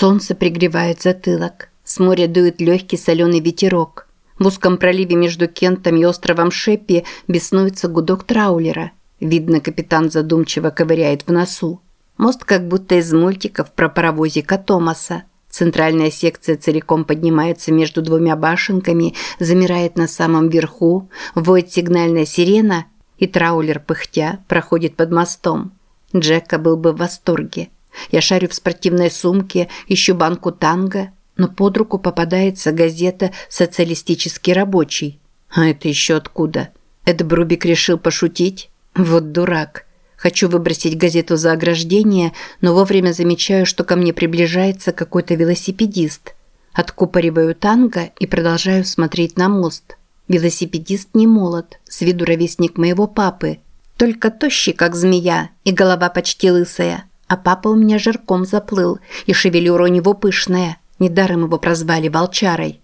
Солнце пригревает затылок. С моря дует легкий соленый ветерок. В узком проливе между Кентом и островом Шеппи беснуется гудок траулера. Видно, капитан задумчиво ковыряет в носу. Мост как будто из мультиков про паровозика Томаса. Центральная секция целиком поднимается между двумя башенками, замирает на самом верху, воет сигнальная сирена, и траулер пыхтя проходит под мостом. Джека был бы в восторге. Я шарю в спортивной сумке, ищу банку танго, но под руку попадается газета «Социалистический рабочий». А это еще откуда? Эд Брубик решил пошутить? Вот дурак. Хочу выбросить газету за ограждение, но вовремя замечаю, что ко мне приближается какой-то велосипедист. Откупориваю танго и продолжаю смотреть на мост. Велосипедист не молод, с виду ровесник моего папы. Только тощий, как змея, и голова почти лысая. А папа у меня жирком заплыл, и шевелюра у него пышная. Недаром его прозвали волчарой.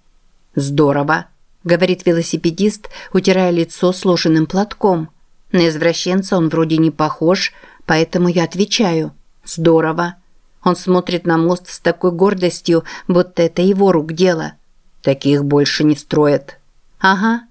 «Здорово», – говорит велосипедист, утирая лицо сложенным платком – на извращенца он вроде не похож, поэтому я отвечаю «Здорово». Он смотрит на мост с такой гордостью, будто это его рук дело. Таких больше не строят. Ага.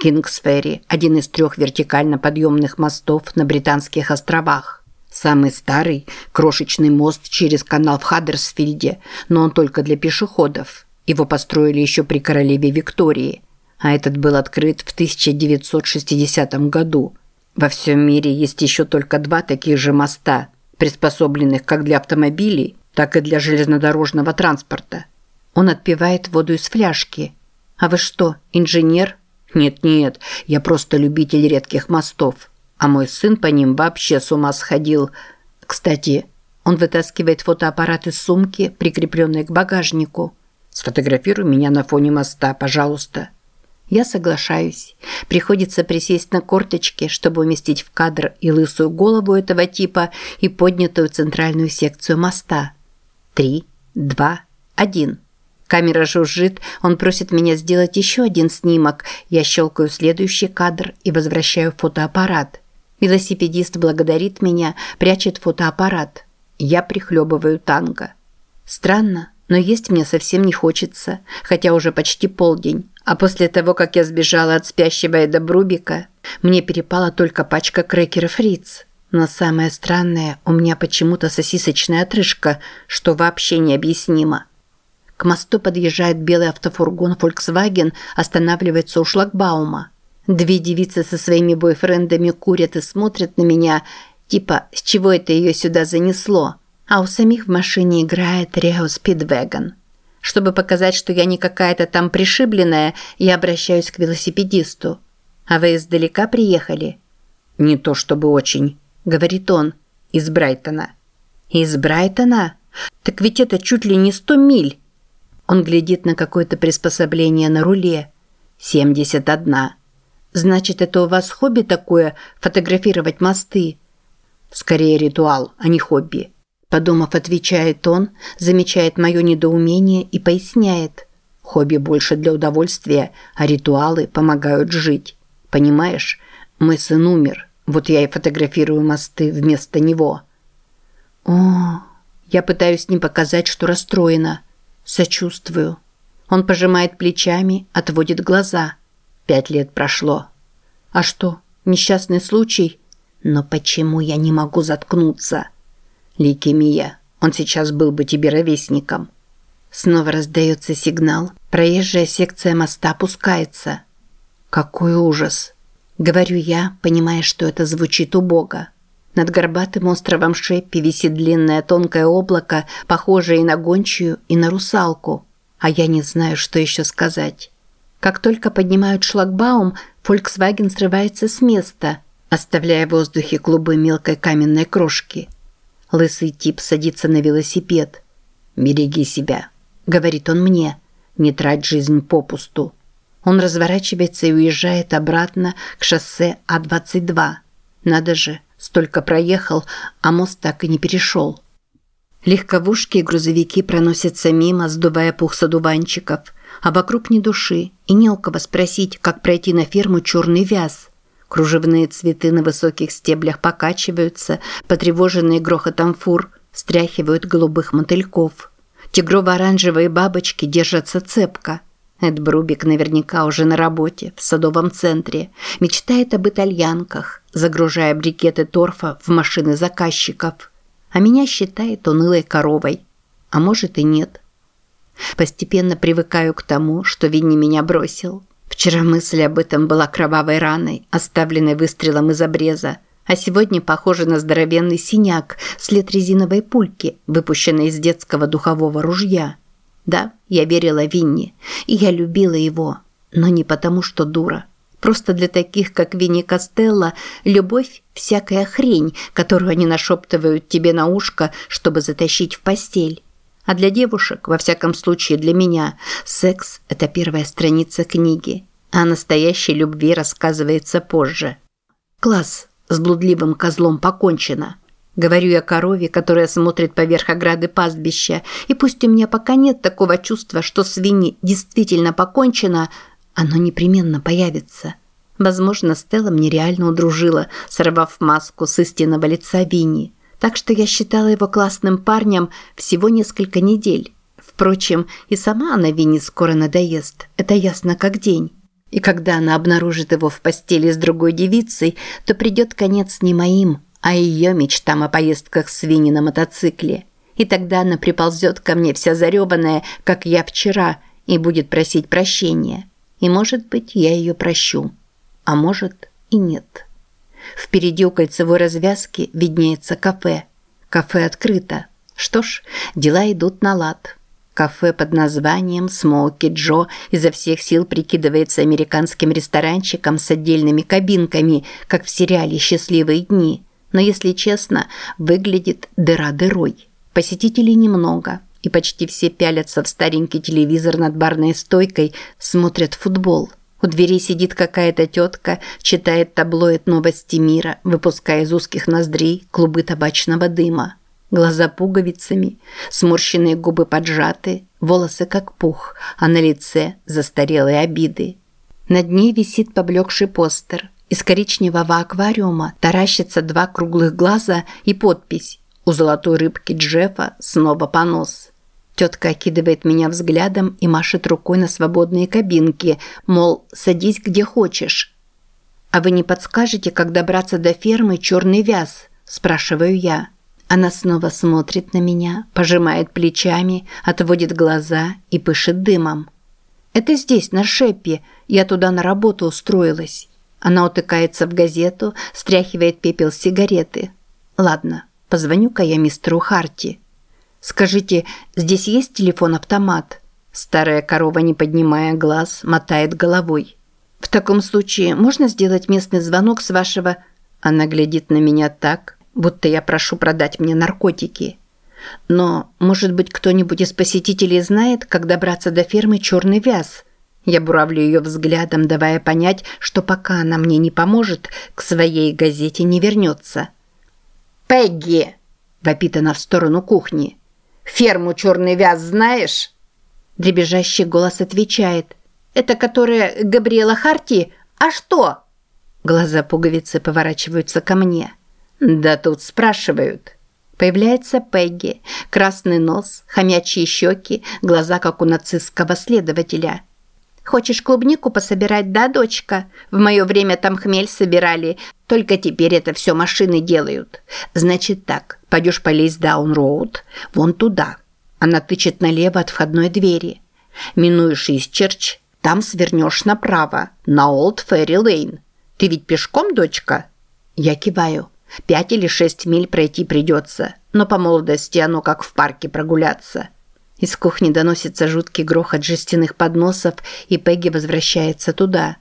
Кингсферри – один из трех вертикально подъемных мостов на Британских островах. Самый старый – крошечный мост через канал в Хаддерсфильде, но он только для пешеходов. Его построили еще при королеве Виктории, а этот был открыт в 1960 году – во всем мире есть еще только два таких же моста, приспособленных как для автомобилей, так и для железнодорожного транспорта. Он отпивает воду из фляжки. А вы что, инженер? Нет-нет, я просто любитель редких мостов. А мой сын по ним вообще с ума сходил. Кстати, он вытаскивает фотоаппарат из сумки, прикрепленной к багажнику. Сфотографируй меня на фоне моста, пожалуйста. Я соглашаюсь. Приходится присесть на корточки, чтобы уместить в кадр и лысую голову этого типа, и поднятую центральную секцию моста. Три, два, один. Камера жужжит, он просит меня сделать еще один снимок. Я щелкаю следующий кадр и возвращаю фотоаппарат. Велосипедист благодарит меня, прячет фотоаппарат. Я прихлебываю танго. Странно, но есть мне совсем не хочется, хотя уже почти полдень. А после того, как я сбежала от спящего Эда Брубика, мне перепала только пачка крекеров Риц. Но самое странное, у меня почему-то сосисочная отрыжка, что вообще необъяснимо. К мосту подъезжает белый автофургон Volkswagen, останавливается у шлагбаума. Две девицы со своими бойфрендами курят и смотрят на меня, типа «С чего это ее сюда занесло?» А у самих в машине играет Рео Спидвеган. Чтобы показать, что я не какая-то там пришибленная, я обращаюсь к велосипедисту. «А вы издалека приехали?» «Не то чтобы очень», – говорит он, – «из Брайтона». «Из Брайтона? Так ведь это чуть ли не сто миль». Он глядит на какое-то приспособление на руле. «Семьдесят одна». «Значит, это у вас хобби такое – фотографировать мосты?» «Скорее ритуал, а не хобби». Подумав, отвечает он, замечает мое недоумение и поясняет. Хобби больше для удовольствия, а ритуалы помогают жить. Понимаешь, мой сын умер, вот я и фотографирую мосты вместо него. О, я пытаюсь не показать, что расстроена. Сочувствую. Он пожимает плечами, отводит глаза. Пять лет прошло. А что, несчастный случай? Но почему я не могу заткнуться?» Лейкемия. Он сейчас был бы тебе ровесником. Снова раздается сигнал. Проезжая секция моста опускается. Какой ужас. Говорю я, понимая, что это звучит убого. Над горбатым островом Шеппи висит длинное тонкое облако, похожее и на гончую, и на русалку. А я не знаю, что еще сказать. Как только поднимают шлагбаум, Volkswagen срывается с места, оставляя в воздухе клубы мелкой каменной крошки – Лысый тип садится на велосипед. «Береги себя», – говорит он мне. «Не трать жизнь попусту». Он разворачивается и уезжает обратно к шоссе А-22. Надо же, столько проехал, а мост так и не перешел. Легковушки и грузовики проносятся мимо, сдувая пух с одуванчиков, а вокруг ни души, и не у кого спросить, как пройти на ферму черный вяз. Кружевные цветы на высоких стеблях покачиваются, потревоженные грохотом фур, стряхивают голубых мотыльков. Тигрово-оранжевые бабочки держатся цепко. Эд Брубик наверняка уже на работе, в садовом центре. Мечтает об итальянках, загружая брикеты торфа в машины заказчиков. А меня считает унылой коровой. А может и нет. Постепенно привыкаю к тому, что Винни меня бросил. Вчера мысль об этом была кровавой раной, оставленной выстрелом из обреза, а сегодня похоже на здоровенный синяк, след резиновой пульки, выпущенной из детского духового ружья. Да, я верила Винни, и я любила его, но не потому, что дура. Просто для таких, как Винни Костелло, любовь – всякая хрень, которую они нашептывают тебе на ушко, чтобы затащить в постель. А для девушек, во всяком случае для меня, секс – это первая страница книги, а о настоящей любви рассказывается позже. Класс, с блудливым козлом покончено. Говорю я корове, которая смотрит поверх ограды пастбища, и пусть у меня пока нет такого чувства, что свиньи действительно покончено, оно непременно появится. Возможно, Стелла мне реально удружила, сорвав маску с истинного лица Винни. Так что я считала его классным парнем всего несколько недель. Впрочем, и сама она Винни скоро надоест, это ясно как день. И когда она обнаружит его в постели с другой девицей, то придет конец не моим, а ее мечтам о поездках с Винни на мотоцикле. И тогда она приползет ко мне вся заребанная, как я вчера, и будет просить прощения. И, может быть, я ее прощу. А может и нет. Впереди у кольцевой развязки виднеется кафе. Кафе открыто. Что ж, дела идут на лад. Кафе под названием «Смоки Джо» изо всех сил прикидывается американским ресторанчиком с отдельными кабинками, как в сериале «Счастливые дни». Но, если честно, выглядит дыра дырой. Посетителей немного, и почти все пялятся в старенький телевизор над барной стойкой, смотрят футбол. У двери сидит какая-то тетка, читает таблоид новости мира, выпуская из узких ноздрей клубы табачного дыма. Глаза пуговицами, сморщенные губы поджаты, волосы как пух, а на лице застарелые обиды. Над ней висит поблекший постер. Из коричневого аквариума таращатся два круглых глаза и подпись «У золотой рыбки Джеффа снова понос». Тетка окидывает меня взглядом и машет рукой на свободные кабинки, мол, садись где хочешь. «А вы не подскажете, как добраться до фермы «Черный вяз»?» – спрашиваю я. Она снова смотрит на меня, пожимает плечами, отводит глаза и пышет дымом. «Это здесь, на Шеппе. Я туда на работу устроилась». Она утыкается в газету, стряхивает пепел с сигареты. «Ладно, позвоню-ка я мистеру Харти». «Скажите, здесь есть телефон-автомат?» Старая корова, не поднимая глаз, мотает головой. «В таком случае можно сделать местный звонок с вашего...» Она глядит на меня так, будто я прошу продать мне наркотики. Но, может быть, кто-нибудь из посетителей знает, как добраться до фермы «Черный вяз»? Я буравлю ее взглядом, давая понять, что пока она мне не поможет, к своей газете не вернется. «Пегги!» – вопит она в сторону кухни. «Ферму «Черный вяз» знаешь?» Дребезжащий голос отвечает. «Это которая Габриэла Харти? А что?» Глаза пуговицы поворачиваются ко мне. Да тут спрашивают. Появляется Пегги, красный нос, хомячьи щеки, глаза как у нацистского следователя. Хочешь клубнику пособирать, да, дочка? В мое время там хмель собирали, только теперь это все машины делают. Значит так, пойдешь по Лейсдаун-роуд, вон туда. Она тычет налево от входной двери. Минуешь Истчерч, там свернешь направо, на Олд Ферри Лейн. Ты ведь пешком, дочка? Я киваю. Пять или шесть миль пройти придется, но по молодости оно как в парке прогуляться. Из кухни доносится жуткий грохот жестяных подносов, и Пегги возвращается туда.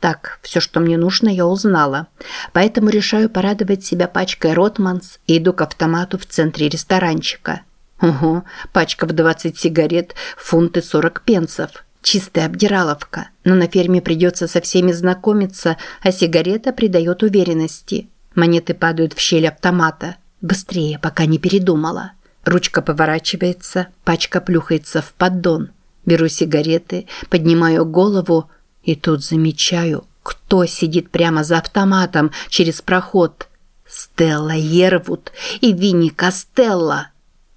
Так, все, что мне нужно, я узнала. Поэтому решаю порадовать себя пачкой Ротманс и иду к автомату в центре ресторанчика. Ого, пачка в 20 сигарет, фунты 40 пенсов. Чистая обдираловка, но на ферме придется со всеми знакомиться, а сигарета придает уверенности. Монеты падают в щель автомата. Быстрее, пока не передумала. Ручка поворачивается, пачка плюхается в поддон. Беру сигареты, поднимаю голову и тут замечаю, кто сидит прямо за автоматом через проход. Стелла Ервуд и Винни Костелло.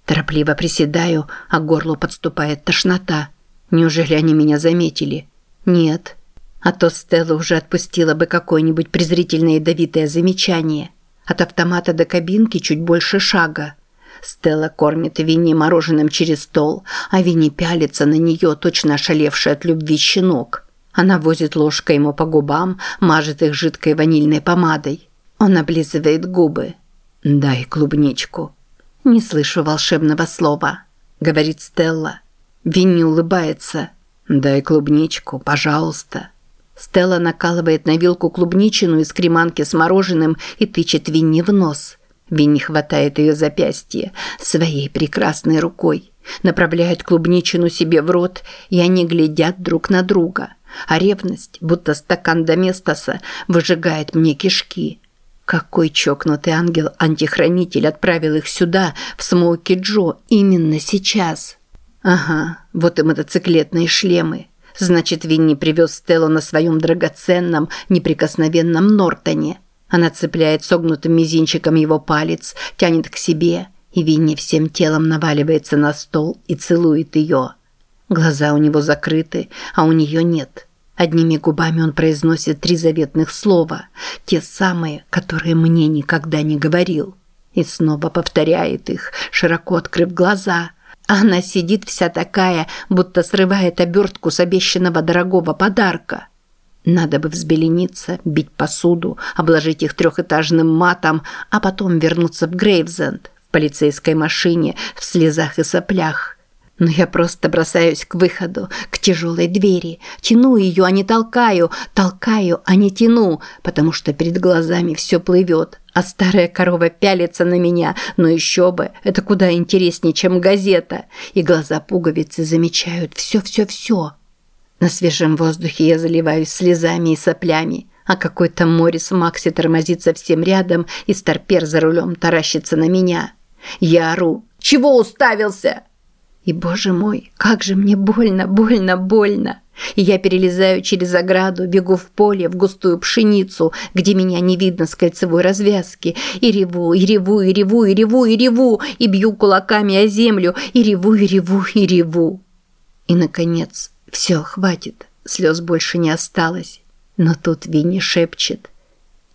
Торопливо приседаю, а к горлу подступает тошнота. Неужели они меня заметили? Нет. А то Стелла уже отпустила бы какое-нибудь презрительное ядовитое замечание. От автомата до кабинки чуть больше шага. Стелла кормит Винни мороженым через стол, а Винни пялится на нее, точно ошалевший от любви щенок. Она возит ложкой ему по губам, мажет их жидкой ванильной помадой. Он облизывает губы. «Дай клубничку». «Не слышу волшебного слова», – говорит Стелла. Винни улыбается. «Дай клубничку, пожалуйста». Стелла накалывает на вилку клубничину из креманки с мороженым и тычет Винни в нос. Винни хватает ее запястье своей прекрасной рукой, направляет клубничину себе в рот, и они глядят друг на друга. А ревность, будто стакан Доместоса, выжигает мне кишки. Какой чокнутый ангел-антихранитель отправил их сюда, в Смоуки Джо, именно сейчас? Ага, вот и мотоциклетные шлемы. Значит, Винни привез Стеллу на своем драгоценном, неприкосновенном Нортоне. Она цепляет согнутым мизинчиком его палец, тянет к себе, и Винни всем телом наваливается на стол и целует ее. Глаза у него закрыты, а у нее нет. Одними губами он произносит три заветных слова, те самые, которые мне никогда не говорил. И снова повторяет их, широко открыв глаза. Она сидит вся такая, будто срывает обертку с обещанного дорогого подарка. Надо бы взбелениться, бить посуду, обложить их трехэтажным матом, а потом вернуться в Грейвзенд в полицейской машине в слезах и соплях. Но я просто бросаюсь к выходу, к тяжелой двери, тяну ее, а не толкаю, толкаю, а не тяну, потому что перед глазами все плывет, а старая корова пялится на меня, но еще бы, это куда интереснее, чем газета, и глаза пуговицы замечают все-все-все. На свежем воздухе я заливаюсь слезами и соплями, а какой-то Морис Макси тормозит совсем рядом, и старпер за рулем таращится на меня. Я ору «Чего уставился?» И, боже мой, как же мне больно, больно, больно. И я перелезаю через ограду, бегу в поле, в густую пшеницу, где меня не видно с кольцевой развязки, и реву, и реву, и реву, и реву, и реву, и бью кулаками о землю, и реву, и реву, и реву. И, наконец, все, хватит, слез больше не осталось. Но тут Винни шепчет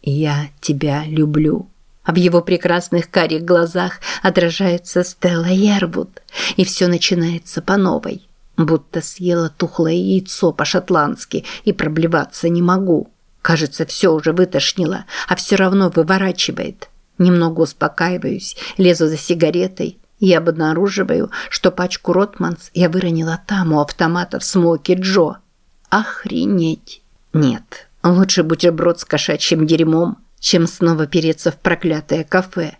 «Я тебя люблю» а в его прекрасных карих глазах отражается Стелла Ервуд, и все начинается по новой. Будто съела тухлое яйцо по-шотландски и проблеваться не могу. Кажется, все уже вытошнило, а все равно выворачивает. Немного успокаиваюсь, лезу за сигаретой и обнаруживаю, что пачку Ротманс я выронила там у автомата в смоке Джо. Охренеть! Нет, лучше бутерброд с кошачьим дерьмом – чем снова переться в проклятое кафе.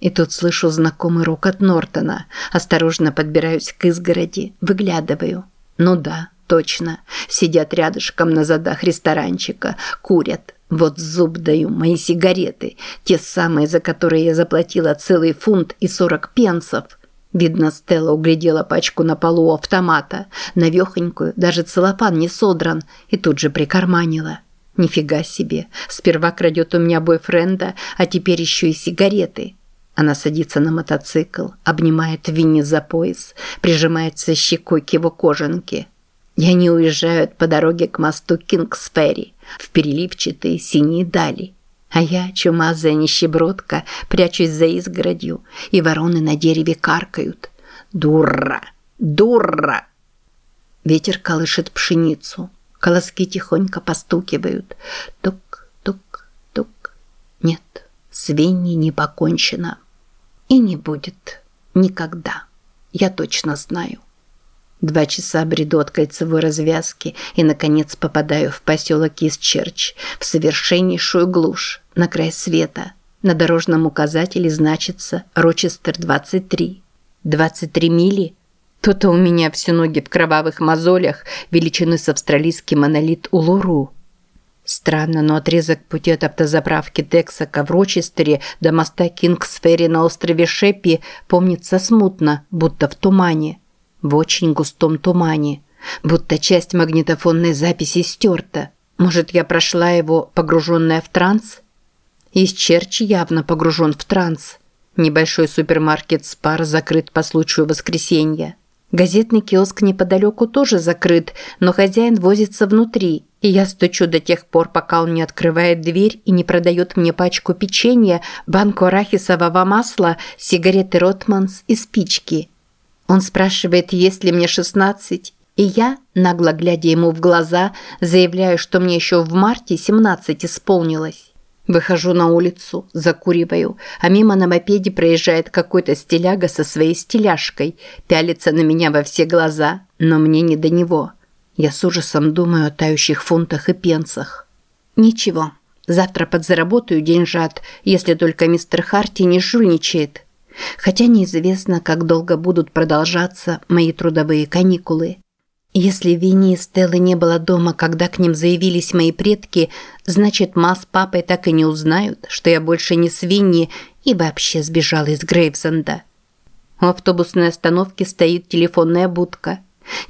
И тут слышу знакомый рокот Нортона. Осторожно подбираюсь к изгороди, выглядываю. Ну да, точно. Сидят рядышком на задах ресторанчика, курят. Вот зуб даю, мои сигареты. Те самые, за которые я заплатила целый фунт и сорок пенсов. Видно, Стелла углядела пачку на полу автомата. Навехонькую, даже целлофан не содран, и тут же прикарманила. Нифига себе. Сперва крадет у меня бойфренда, а теперь еще и сигареты. Она садится на мотоцикл, обнимает Винни за пояс, прижимается щекой к его кожанке. И они уезжают по дороге к мосту Кингсферри в переливчатые синие дали. А я, чумазая нищебродка, прячусь за изгородью, и вороны на дереве каркают. «Дура! Дура!» Ветер колышет пшеницу. Колоски тихонько постукивают. Тук, тук, тук. Нет, с Венни не покончено. И не будет. Никогда. Я точно знаю. Два часа бреду от кольцевой развязки и, наконец, попадаю в поселок Исчерч, в совершеннейшую глушь, на край света. На дорожном указателе значится Рочестер-23. 23 мили – то-то у меня все ноги в кровавых мозолях, величины с австралийский монолит Улуру. Странно, но отрезок пути от автозаправки Тексака в Рочестере до моста Кингсферри на острове Шеппи помнится смутно, будто в тумане. В очень густом тумане. Будто часть магнитофонной записи стерта. Может, я прошла его, погруженная в транс? Из Черчи явно погружен в транс. Небольшой супермаркет «Спар» закрыт по случаю воскресенья. Газетный киоск неподалеку тоже закрыт, но хозяин возится внутри, и я стучу до тех пор, пока он не открывает дверь и не продает мне пачку печенья, банку арахисового масла, сигареты «Ротманс» и спички. Он спрашивает, есть ли мне 16, и я, нагло глядя ему в глаза, заявляю, что мне еще в марте 17 исполнилось. Выхожу на улицу, закуриваю, а мимо на мопеде проезжает какой-то стиляга со своей стиляшкой, пялится на меня во все глаза, но мне не до него. Я с ужасом думаю о тающих фунтах и пенсах. Ничего, завтра подзаработаю деньжат, если только мистер Харти не жульничает. Хотя неизвестно, как долго будут продолжаться мои трудовые каникулы. Если Винни и Стеллы не было дома, когда к ним заявились мои предки, значит, ма с папой так и не узнают, что я больше не с Винни и вообще сбежала из Грейвзенда. У автобусной остановки стоит телефонная будка.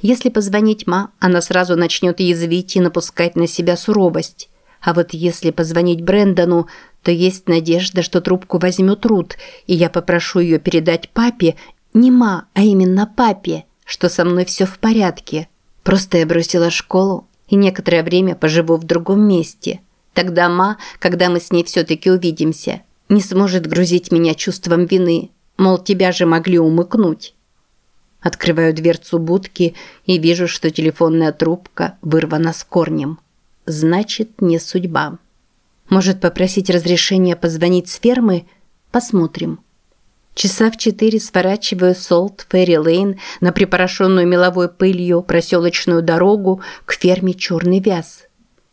Если позвонить ма, она сразу начнет язвить и напускать на себя суровость. А вот если позвонить Брэндону, то есть надежда, что трубку возьмет Рут, и я попрошу ее передать папе, не ма, а именно папе, что со мной все в порядке – Просто я бросила школу и некоторое время поживу в другом месте. Тогда ма, когда мы с ней все-таки увидимся, не сможет грузить меня чувством вины, мол, тебя же могли умыкнуть. Открываю дверцу будки и вижу, что телефонная трубка вырвана с корнем. Значит, не судьба. Может попросить разрешения позвонить с фермы? Посмотрим. Часа в четыре сворачиваю Солт Ферри Лейн на припорошенную меловой пылью проселочную дорогу к ферме «Черный вяз».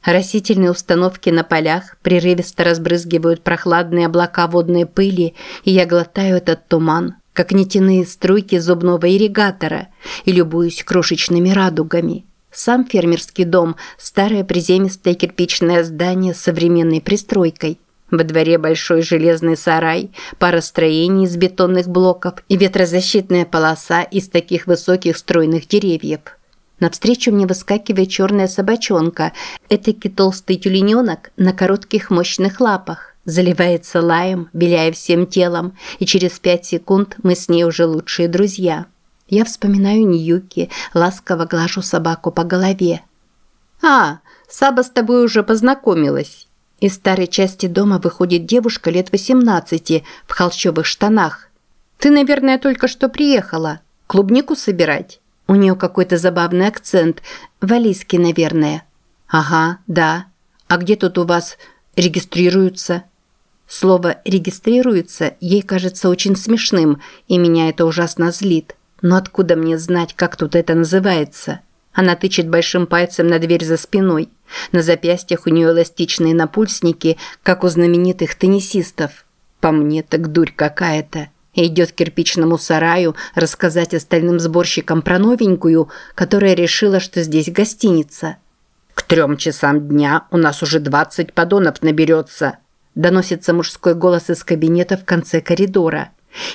Растительные установки на полях прерывисто разбрызгивают прохладные облака водной пыли, и я глотаю этот туман, как нитяные струйки зубного ирригатора, и любуюсь крошечными радугами. Сам фермерский дом – старое приземистое кирпичное здание с современной пристройкой. Во дворе большой железный сарай, пара строений из бетонных блоков и ветрозащитная полоса из таких высоких стройных деревьев. Навстречу мне выскакивает черная собачонка, этакий толстый тюлененок на коротких мощных лапах. Заливается лаем, беляя всем телом, и через пять секунд мы с ней уже лучшие друзья. Я вспоминаю Ньюки, ласково глажу собаку по голове. «А, Саба с тобой уже познакомилась». Из старой части дома выходит девушка лет 18 в холщовых штанах. «Ты, наверное, только что приехала. Клубнику собирать?» У нее какой-то забавный акцент. Валийский, наверное. «Ага, да. А где тут у вас регистрируются?» Слово «регистрируется» ей кажется очень смешным, и меня это ужасно злит. Но откуда мне знать, как тут это называется?» Она тычет большим пальцем на дверь за спиной. На запястьях у нее эластичные напульсники, как у знаменитых теннисистов. По мне, так дурь какая-то. идет к кирпичному сараю рассказать остальным сборщикам про новенькую, которая решила, что здесь гостиница. «К трем часам дня у нас уже двадцать подонов наберется», доносится мужской голос из кабинета в конце коридора.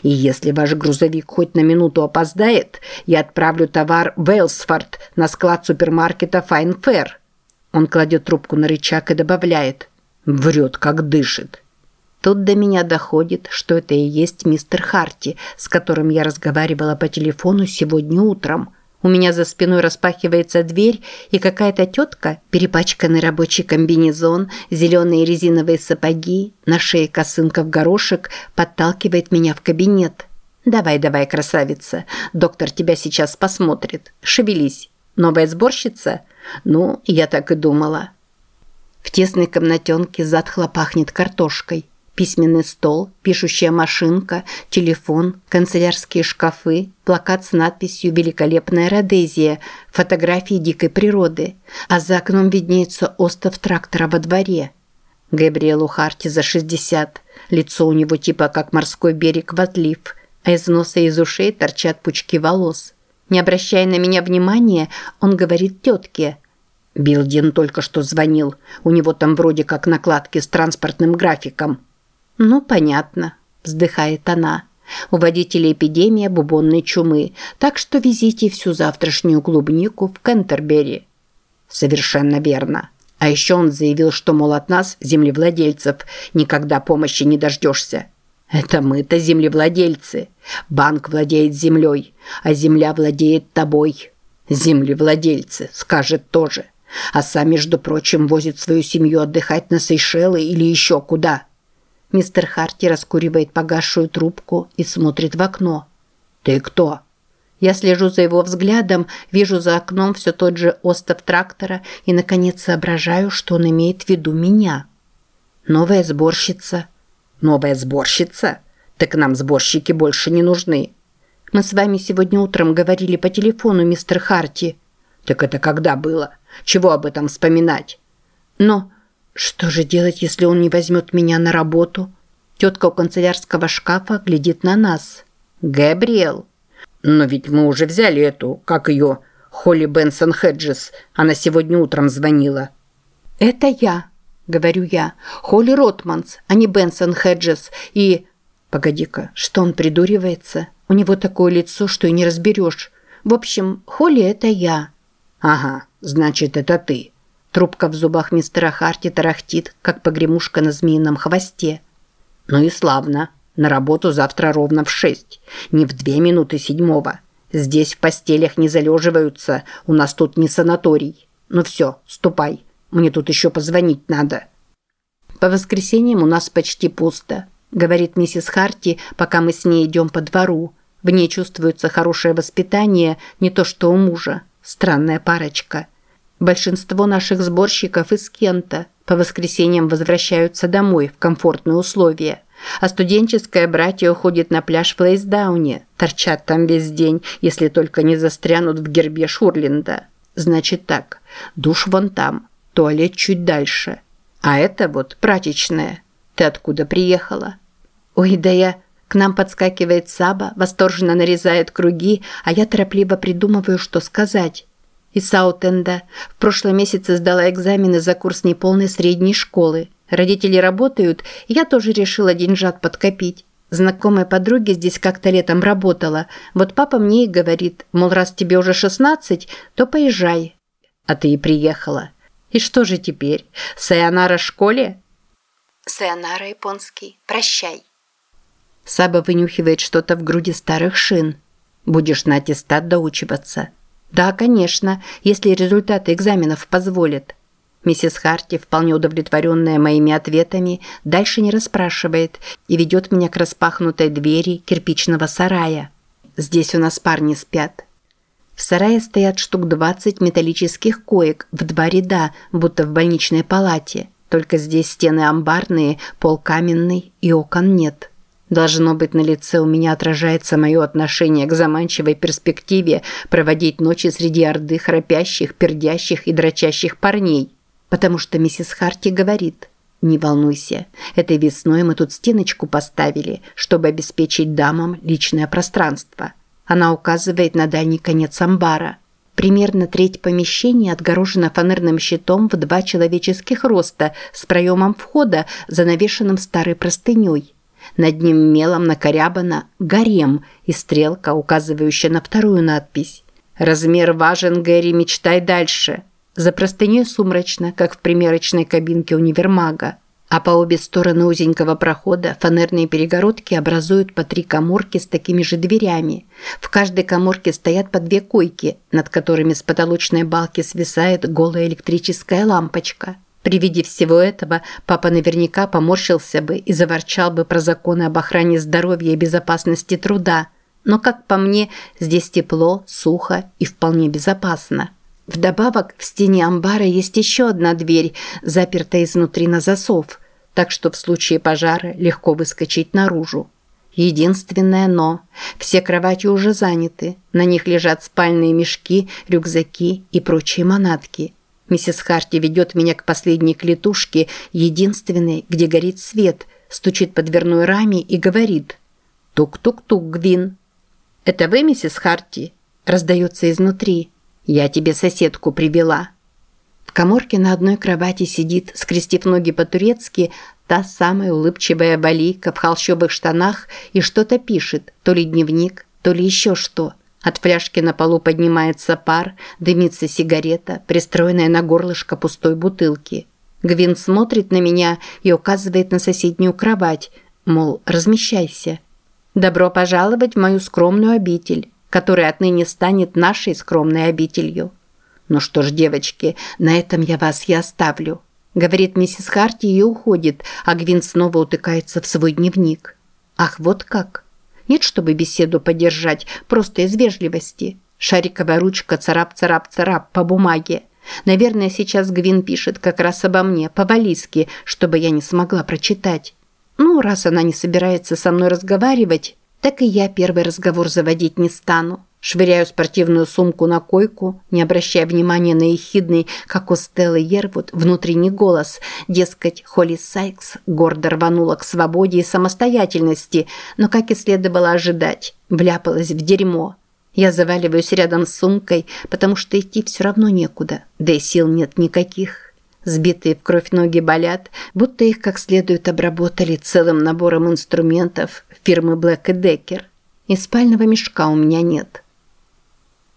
И если ваш грузовик хоть на минуту опоздает, я отправлю товар в Элсфорд на склад супермаркета Fine Fair. Он кладет трубку на рычаг и добавляет. Врет, как дышит. Тут до меня доходит, что это и есть мистер Харти, с которым я разговаривала по телефону сегодня утром – у меня за спиной распахивается дверь, и какая-то тетка, перепачканный рабочий комбинезон, зеленые резиновые сапоги, на шее косынка в горошек, подталкивает меня в кабинет. «Давай, давай, красавица, доктор тебя сейчас посмотрит. Шевелись. Новая сборщица? Ну, я так и думала». В тесной комнатенке затхло пахнет картошкой письменный стол, пишущая машинка, телефон, канцелярские шкафы, плакат с надписью «Великолепная Родезия», фотографии дикой природы, а за окном виднеется остов трактора во дворе. Габриэлу Харти за 60, лицо у него типа как морской берег в отлив, а из носа и из ушей торчат пучки волос. Не обращая на меня внимания, он говорит тетке – Билдин только что звонил. У него там вроде как накладки с транспортным графиком. «Ну, понятно», – вздыхает она. «У водителя эпидемия бубонной чумы, так что везите всю завтрашнюю клубнику в Кентербери». «Совершенно верно. А еще он заявил, что, мол, от нас, землевладельцев, никогда помощи не дождешься». Это мы-то землевладельцы. Банк владеет землей, а земля владеет тобой. Землевладельцы, скажет тоже. А сам, между прочим, возит свою семью отдыхать на Сейшелы или еще куда. Мистер Харти раскуривает погасшую трубку и смотрит в окно. «Ты кто?» Я слежу за его взглядом, вижу за окном все тот же остов трактора и, наконец, соображаю, что он имеет в виду меня. Новая сборщица. Новая сборщица? Так нам сборщики больше не нужны. Мы с вами сегодня утром говорили по телефону, мистер Харти. Так это когда было? Чего об этом вспоминать? Но что же делать, если он не возьмет меня на работу? Тетка у канцелярского шкафа глядит на нас. Габриэл. Но ведь мы уже взяли эту, как ее, Холли Бенсон Хеджес. Она сегодня утром звонила. Это я, говорю я. Холли Ротманс, а не Бенсон Хеджес. И... Погоди-ка, что он придуривается? У него такое лицо, что и не разберешь. В общем, Холли это я. Ага, значит, это ты. Трубка в зубах мистера Харти тарахтит, как погремушка на змеином хвосте. Ну и славно. На работу завтра ровно в шесть. Не в две минуты седьмого. Здесь в постелях не залеживаются. У нас тут не санаторий. Ну все, ступай. Мне тут еще позвонить надо. По воскресеньям у нас почти пусто, говорит миссис Харти, пока мы с ней идем по двору. В ней чувствуется хорошее воспитание, не то что у мужа. Странная парочка. Большинство наших сборщиков из Кента по воскресеньям возвращаются домой в комфортные условия. А студенческое братье уходит на пляж в Лейсдауне, торчат там весь день, если только не застрянут в гербе Шурленда. Значит так, душ вон там, туалет чуть дальше. А это вот прачечная. Ты откуда приехала? Ой, да я... К нам подскакивает Саба, восторженно нарезает круги, а я торопливо придумываю, что сказать. Из Саутенда. В прошлом месяце сдала экзамены за курс неполной средней школы. Родители работают, и я тоже решила деньжат подкопить. Знакомая подруги здесь как-то летом работала. Вот папа мне и говорит, мол, раз тебе уже 16, то поезжай. А ты и приехала. И что же теперь? Сайонара школе? Сайонара японский. Прощай. Саба вынюхивает что-то в груди старых шин. Будешь на аттестат доучиваться. Да, конечно, если результаты экзаменов позволят. Миссис Харти, вполне удовлетворенная моими ответами, дальше не расспрашивает и ведет меня к распахнутой двери кирпичного сарая. Здесь у нас парни спят. В сарае стоят штук 20 металлических коек в два ряда, будто в больничной палате. Только здесь стены амбарные, пол каменный и окон нет. Должно быть, на лице у меня отражается мое отношение к заманчивой перспективе проводить ночи среди орды храпящих, пердящих и дрочащих парней потому что миссис Харти говорит, «Не волнуйся, этой весной мы тут стеночку поставили, чтобы обеспечить дамам личное пространство». Она указывает на дальний конец амбара. Примерно треть помещения отгорожена фанерным щитом в два человеческих роста с проемом входа, занавешенным старой простыней. Над ним мелом накорябано «Гарем» и стрелка, указывающая на вторую надпись. «Размер важен, Гэри, мечтай дальше». За простыней сумрачно, как в примерочной кабинке универмага. А по обе стороны узенького прохода фанерные перегородки образуют по три коморки с такими же дверями. В каждой коморке стоят по две койки, над которыми с потолочной балки свисает голая электрическая лампочка. При виде всего этого папа наверняка поморщился бы и заворчал бы про законы об охране здоровья и безопасности труда. Но, как по мне, здесь тепло, сухо и вполне безопасно. Вдобавок в стене амбара есть еще одна дверь, запертая изнутри на засов, так что в случае пожара легко выскочить наружу. Единственное «но» – все кровати уже заняты, на них лежат спальные мешки, рюкзаки и прочие манатки. Миссис Харти ведет меня к последней клетушке, единственной, где горит свет, стучит по дверной раме и говорит «Тук-тук-тук, Гвин». «Это вы, миссис Харти?» – раздается изнутри. Я тебе соседку привела». В коморке на одной кровати сидит, скрестив ноги по-турецки, та самая улыбчивая балийка в холщовых штанах и что-то пишет, то ли дневник, то ли еще что. От фляжки на полу поднимается пар, дымится сигарета, пристроенная на горлышко пустой бутылки. Гвин смотрит на меня и указывает на соседнюю кровать. мол, размещайся. Добро пожаловать в мою скромную обитель, которая отныне станет нашей скромной обителью. Ну что ж, девочки, на этом я вас и оставлю. Говорит миссис Харти и уходит, а Гвин снова утыкается в свой дневник. Ах, вот как. Нет, чтобы беседу поддержать, просто из вежливости. Шариковая ручка царап-царап-царап по бумаге. Наверное, сейчас Гвин пишет как раз обо мне, по-валийски, чтобы я не смогла прочитать. Ну, раз она не собирается со мной разговаривать, так и я первый разговор заводить не стану. Швыряю спортивную сумку на койку, не обращая внимания на ехидный, как у Стеллы Ервуд, внутренний голос. Дескать, Холли Сайкс гордо рванула к свободе и самостоятельности, но, как и следовало ожидать, вляпалась в дерьмо. Я заваливаюсь рядом с сумкой, потому что идти все равно некуда, да и сил нет никаких. Сбитые в кровь ноги болят, будто их как следует обработали целым набором инструментов фирмы Black Decker. И спального мешка у меня нет.